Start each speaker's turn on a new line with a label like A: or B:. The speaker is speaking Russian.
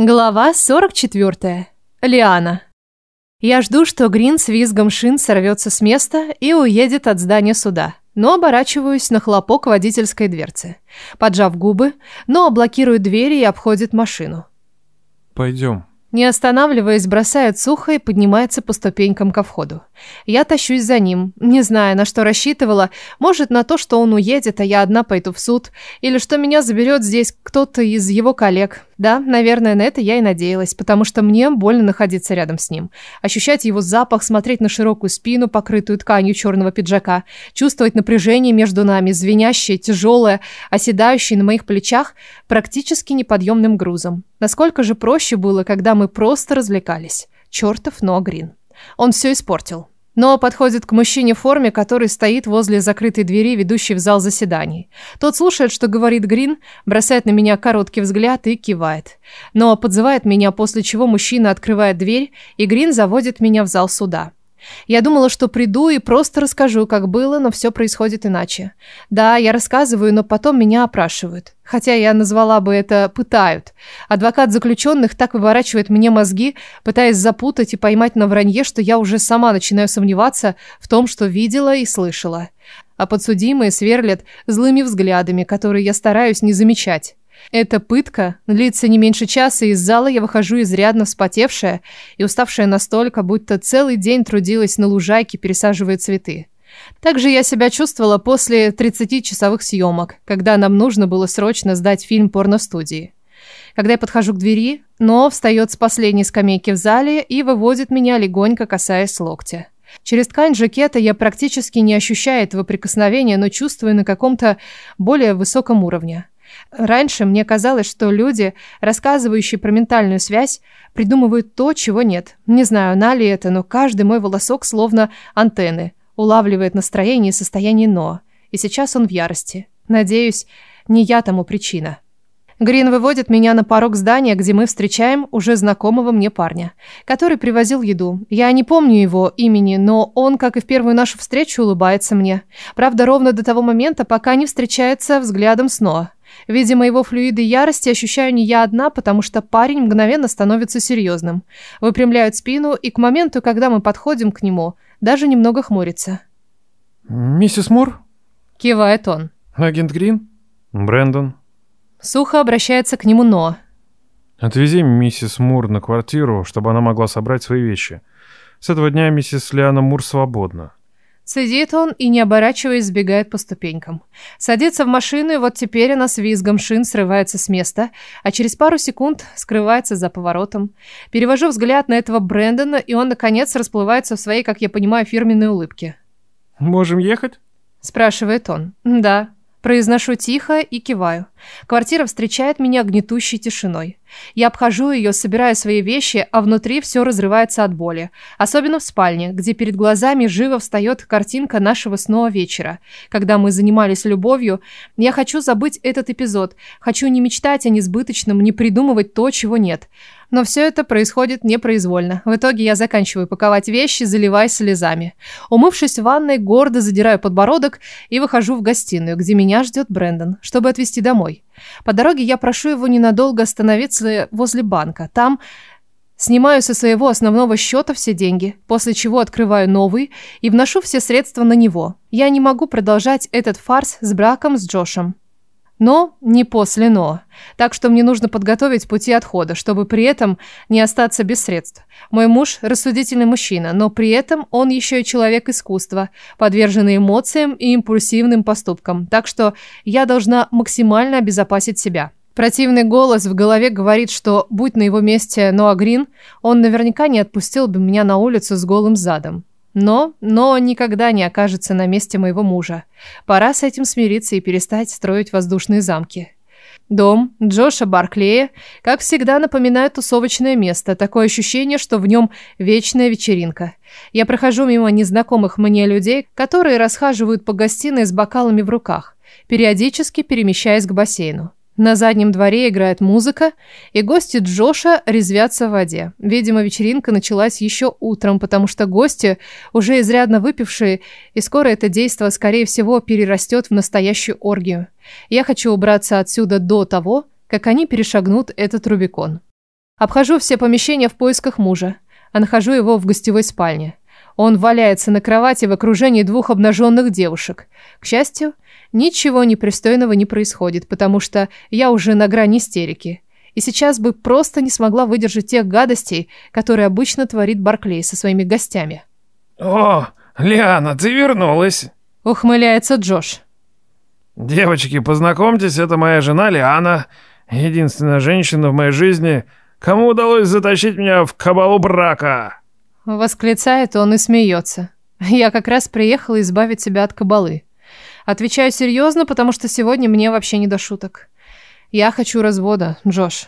A: Глава 44. Лиана. Я жду, что Грин с визгом шин сорвется с места и уедет от здания суда. Но оборачиваюсь на хлопок водительской дверцы. Поджав губы, но блокирует двери и обходит машину.
B: Пойдем.
A: Не останавливаясь, бросает сухо и поднимается по ступенькам ко входу. Я тащусь за ним, не зная, на что рассчитывала. Может, на то, что он уедет, а я одна пойду в суд. Или что меня заберет здесь кто-то из его коллег. Да, наверное, на это я и надеялась, потому что мне больно находиться рядом с ним. Ощущать его запах, смотреть на широкую спину, покрытую тканью черного пиджака, чувствовать напряжение между нами, звенящее, тяжелое, оседающее на моих плечах, практически неподъемным грузом. Насколько же проще было, когда мы просто развлекались. Чертов Ноагрин. Он все испортил. Но подходит к мужчине в форме, который стоит возле закрытой двери, ведущей в зал заседаний. Тот слушает, что говорит Грин, бросает на меня короткий взгляд и кивает. Но подзывает меня, после чего мужчина открывает дверь, и Грин заводит меня в зал суда. Я думала, что приду и просто расскажу, как было, но все происходит иначе. Да, я рассказываю, но потом меня опрашивают. Хотя я назвала бы это «пытают». Адвокат заключенных так выворачивает мне мозги, пытаясь запутать и поймать на вранье, что я уже сама начинаю сомневаться в том, что видела и слышала. А подсудимые сверлят злыми взглядами, которые я стараюсь не замечать. Эта пытка длится не меньше часа, и из зала я выхожу изрядно вспотевшая и уставшая настолько, будто целый день трудилась на лужайке, пересаживая цветы. Также я себя чувствовала после 30-часовых съемок, когда нам нужно было срочно сдать фильм порностудии. Когда я подхожу к двери, но встает с последней скамейки в зале и выводит меня, легонько касаясь локтя. Через ткань жакета я практически не ощущаю этого прикосновения, но чувствую на каком-то более высоком уровне. Раньше мне казалось, что люди, рассказывающие про ментальную связь, придумывают то, чего нет. Не знаю, на ли это, но каждый мой волосок словно антенны, улавливает настроение и состояние Но. И сейчас он в ярости. Надеюсь, не я тому причина. Грин выводит меня на порог здания, где мы встречаем уже знакомого мне парня, который привозил еду. Я не помню его имени, но он, как и в первую нашу встречу, улыбается мне. Правда, ровно до того момента, пока не встречается взглядом с Ноа. Видимо, его флюиды ярости ощущаю не я одна, потому что парень мгновенно становится серьезным. Выпрямляет спину, и к моменту, когда мы подходим к нему, даже немного хмурится.
B: «Миссис Мур?»
A: Кивает он.
B: «Агент Грин?» «Брэндон?»
A: Сухо обращается к нему Но.
B: «Отвези миссис Мур на квартиру, чтобы она могла собрать свои вещи. С этого дня миссис Лиана Мур свободна.
A: Сидит он и, не оборачиваясь, сбегает по ступенькам. Садится в машину, и вот теперь она с визгом шин срывается с места, а через пару секунд скрывается за поворотом. Перевожу взгляд на этого Брэндона, и он, наконец, расплывается в своей, как я понимаю, фирменной улыбке.
B: «Можем ехать?»
A: Спрашивает он. «Да». Произношу тихо и киваю. Квартира встречает меня гнетущей тишиной. Я обхожу ее, собираю свои вещи, а внутри все разрывается от боли. Особенно в спальне, где перед глазами живо встает картинка нашего снова вечера. Когда мы занимались любовью, я хочу забыть этот эпизод. Хочу не мечтать о несбыточном, не придумывать то, чего нет. Но все это происходит непроизвольно. В итоге я заканчиваю паковать вещи, заливаясь слезами. Умывшись в ванной, гордо задираю подбородок и выхожу в гостиную, где меня ждет Брэндон, чтобы отвезти домой. По дороге я прошу его ненадолго остановиться возле банка. Там снимаю со своего основного счета все деньги, после чего открываю новый и вношу все средства на него. Я не могу продолжать этот фарс с браком с Джошем. Но не после «но». Так что мне нужно подготовить пути отхода, чтобы при этом не остаться без средств. Мой муж – рассудительный мужчина, но при этом он еще и человек искусства, подверженный эмоциям и импульсивным поступкам. Так что я должна максимально обезопасить себя. Противный голос в голове говорит, что, будь на его месте Ноа Грин, он наверняка не отпустил бы меня на улицу с голым задом. Но, но никогда не окажется на месте моего мужа. Пора с этим смириться и перестать строить воздушные замки. Дом Джоша Барклея, как всегда, напоминает тусовочное место. Такое ощущение, что в нем вечная вечеринка. Я прохожу мимо незнакомых мне людей, которые расхаживают по гостиной с бокалами в руках, периодически перемещаясь к бассейну. На заднем дворе играет музыка, и гости Джоша резвятся в воде. Видимо, вечеринка началась еще утром, потому что гости уже изрядно выпившие, и скоро это действо, скорее всего, перерастет в настоящую оргию. Я хочу убраться отсюда до того, как они перешагнут этот Рубикон. Обхожу все помещения в поисках мужа, а нахожу его в гостевой спальне. Он валяется на кровати в окружении двух обнаженных девушек. К счастью, ничего непристойного не происходит, потому что я уже на грани истерики. И сейчас бы просто не смогла выдержать тех гадостей, которые обычно творит Барклей со своими гостями.
C: «О, Лиана, ты вернулась!»
A: Ухмыляется Джош.
C: «Девочки, познакомьтесь, это моя жена Лиана, единственная женщина в моей жизни, кому удалось затащить меня в кабалу брака!»
A: Восклицает он и смеется. Я как раз приехала избавить себя от кабалы. Отвечаю серьезно, потому что сегодня мне вообще не до шуток. Я хочу развода, Джош.